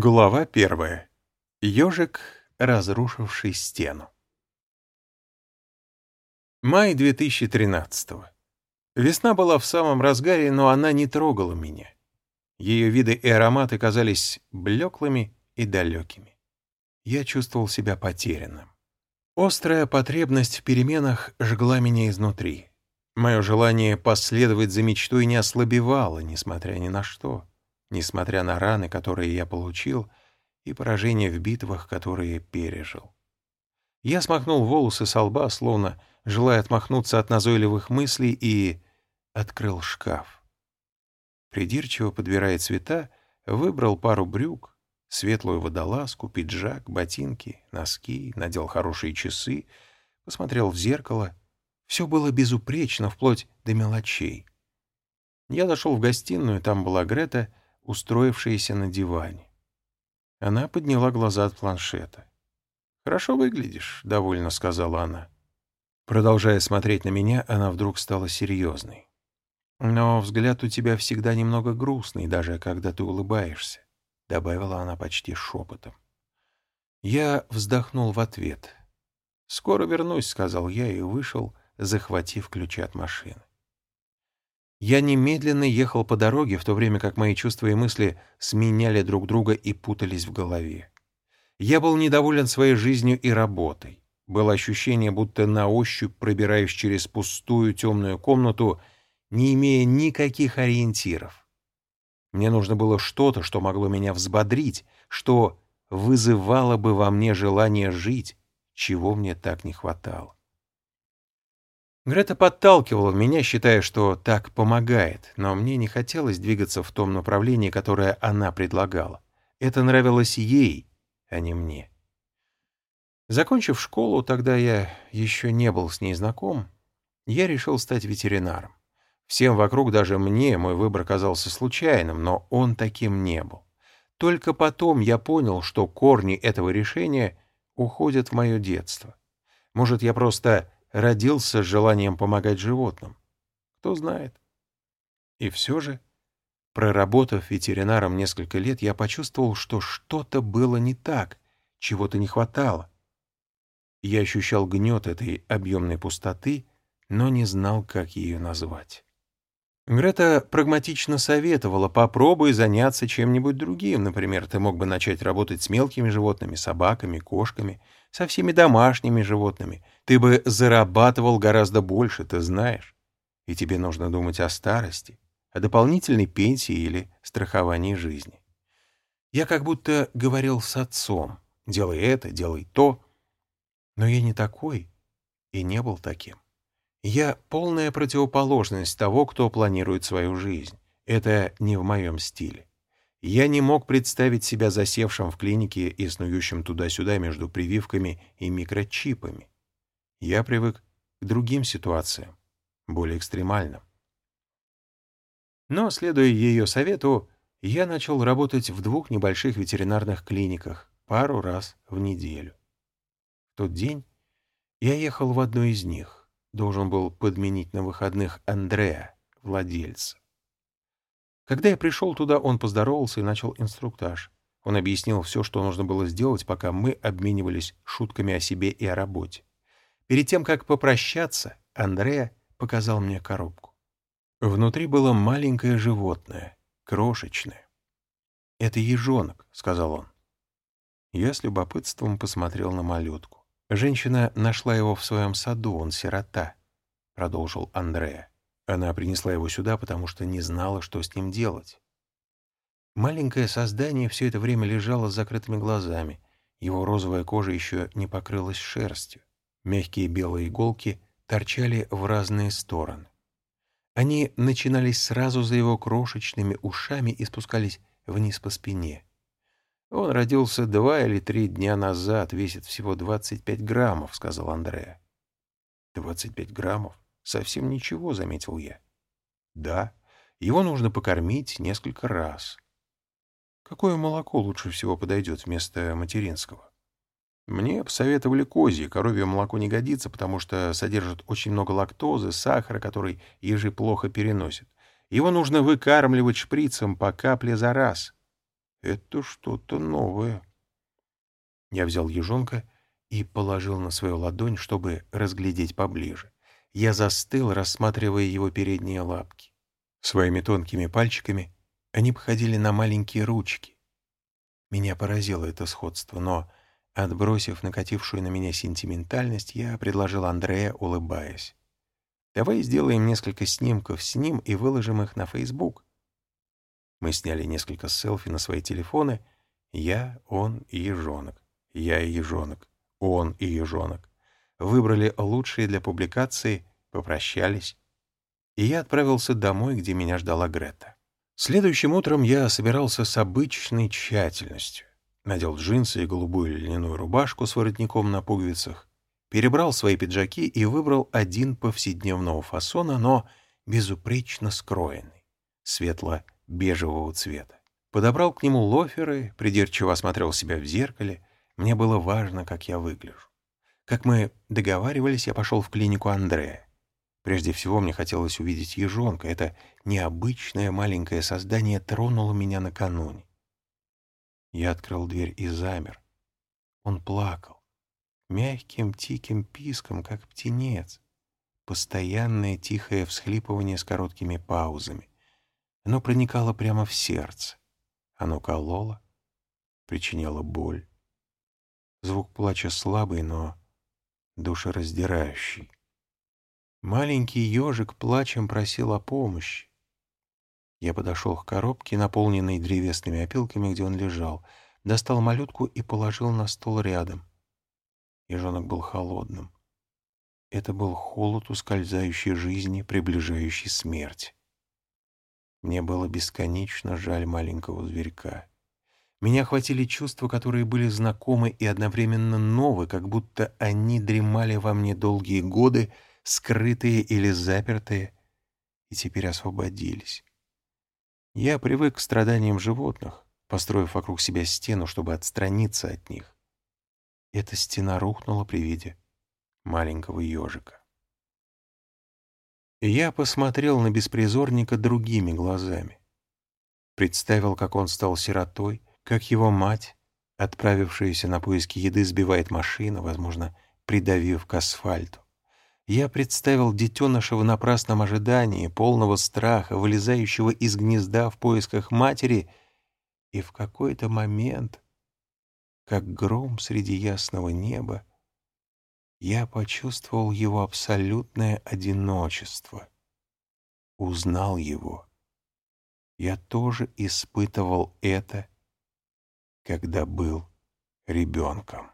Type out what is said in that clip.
Глава первая. Ежик, разрушивший стену. Май 2013 -го. Весна была в самом разгаре, но она не трогала меня. Ее виды и ароматы казались блеклыми и далекими. Я чувствовал себя потерянным. Острая потребность в переменах жгла меня изнутри. Мое желание последовать за мечтой не ослабевало, несмотря ни на что несмотря на раны, которые я получил, и поражения в битвах, которые пережил. Я смахнул волосы со лба, словно желая отмахнуться от назойливых мыслей, и открыл шкаф. Придирчиво подбирая цвета, выбрал пару брюк, светлую водолазку, пиджак, ботинки, носки, надел хорошие часы, посмотрел в зеркало. Все было безупречно, вплоть до мелочей. Я зашел в гостиную, там была Грета, устроившаяся на диване. Она подняла глаза от планшета. «Хорошо выглядишь», — довольно сказала она. Продолжая смотреть на меня, она вдруг стала серьезной. «Но взгляд у тебя всегда немного грустный, даже когда ты улыбаешься», — добавила она почти шепотом. Я вздохнул в ответ. «Скоро вернусь», — сказал я и вышел, захватив ключи от машины. Я немедленно ехал по дороге, в то время как мои чувства и мысли сменяли друг друга и путались в голове. Я был недоволен своей жизнью и работой. Было ощущение, будто на ощупь пробираюсь через пустую темную комнату, не имея никаких ориентиров. Мне нужно было что-то, что могло меня взбодрить, что вызывало бы во мне желание жить, чего мне так не хватало. Грета подталкивала меня, считая, что так помогает, но мне не хотелось двигаться в том направлении, которое она предлагала. Это нравилось ей, а не мне. Закончив школу, тогда я еще не был с ней знаком, я решил стать ветеринаром. Всем вокруг, даже мне, мой выбор казался случайным, но он таким не был. Только потом я понял, что корни этого решения уходят в мое детство. Может, я просто родился с желанием помогать животным. Кто знает. И все же, проработав ветеринаром несколько лет, я почувствовал, что что-то было не так, чего-то не хватало. Я ощущал гнет этой объемной пустоты, но не знал, как ее назвать. Грета прагматично советовала, попробуй заняться чем-нибудь другим. Например, ты мог бы начать работать с мелкими животными, собаками, кошками, со всеми домашними животными. Ты бы зарабатывал гораздо больше, ты знаешь. И тебе нужно думать о старости, о дополнительной пенсии или страховании жизни. Я как будто говорил с отцом. Делай это, делай то. Но я не такой и не был таким. Я полная противоположность того, кто планирует свою жизнь. Это не в моем стиле. Я не мог представить себя засевшим в клинике и снующим туда-сюда между прививками и микрочипами. Я привык к другим ситуациям, более экстремальным. Но, следуя ее совету, я начал работать в двух небольших ветеринарных клиниках пару раз в неделю. В тот день я ехал в одну из них должен был подменить на выходных Андрея, владельца. Когда я пришел туда, он поздоровался и начал инструктаж. Он объяснил все, что нужно было сделать, пока мы обменивались шутками о себе и о работе. Перед тем, как попрощаться, Андрея показал мне коробку. Внутри было маленькое животное, крошечное. «Это ежонок», — сказал он. Я с любопытством посмотрел на малютку. Женщина нашла его в своем саду, он сирота, — продолжил Андрея. Она принесла его сюда, потому что не знала, что с ним делать. Маленькое создание все это время лежало с закрытыми глазами. Его розовая кожа еще не покрылась шерстью. Мягкие белые иголки торчали в разные стороны. Они начинались сразу за его крошечными ушами и спускались вниз по спине. «Он родился два или три дня назад, весит всего 25 граммов», — сказал Андреа. «25 граммов? Совсем ничего», — заметил я. «Да, его нужно покормить несколько раз». «Какое молоко лучше всего подойдет вместо материнского?» Мне посоветовали козье, коровье молоко не годится, потому что содержит очень много лактозы, сахара, который ежи плохо переносят. Его нужно выкармливать шприцем по капле за раз. Это что-то новое. Я взял ежонка и положил на свою ладонь, чтобы разглядеть поближе. Я застыл, рассматривая его передние лапки. Своими тонкими пальчиками они походили на маленькие ручки. Меня поразило это сходство, но, отбросив накатившую на меня сентиментальность, я предложил Андрея, улыбаясь. «Давай сделаем несколько снимков с ним и выложим их на Facebook». Мы сняли несколько селфи на свои телефоны. Я, он и ежонок. Я и ежонок. Он и ежонок. Выбрали лучшие для публикации, попрощались. И я отправился домой, где меня ждала Грета. Следующим утром я собирался с обычной тщательностью. Надел джинсы и голубую льняную рубашку с воротником на пуговицах, перебрал свои пиджаки и выбрал один повседневного фасона, но безупречно скроенный, светло-бежевого цвета. Подобрал к нему лоферы, придирчиво осмотрел себя в зеркале. Мне было важно, как я выгляжу. Как мы договаривались, я пошел в клинику Андрея. Прежде всего мне хотелось увидеть ежонка. Это необычное маленькое создание тронуло меня накануне. Я открыл дверь и замер. Он плакал. Мягким, тиким писком, как птенец. Постоянное тихое всхлипывание с короткими паузами. Оно проникало прямо в сердце. Оно кололо, причиняло боль. Звук плача слабый, но душераздирающий. Маленький ежик плачем просил о помощи. Я подошел к коробке, наполненной древесными опилками, где он лежал, достал малютку и положил на стол рядом. Ежонок был холодным. Это был холод ускользающей жизни, приближающей смерть. Мне было бесконечно жаль маленького зверька. Меня охватили чувства, которые были знакомы и одновременно новы, как будто они дремали во мне долгие годы, скрытые или запертые, и теперь освободились. Я привык к страданиям животных, построив вокруг себя стену, чтобы отстраниться от них. Эта стена рухнула при виде маленького ежика. Я посмотрел на беспризорника другими глазами. Представил, как он стал сиротой, как его мать, отправившаяся на поиски еды, сбивает машину, возможно, придавив к асфальту. Я представил детеныша в напрасном ожидании, полного страха, вылезающего из гнезда в поисках матери, и в какой-то момент, как гром среди ясного неба, я почувствовал его абсолютное одиночество, узнал его. Я тоже испытывал это, когда был ребенком.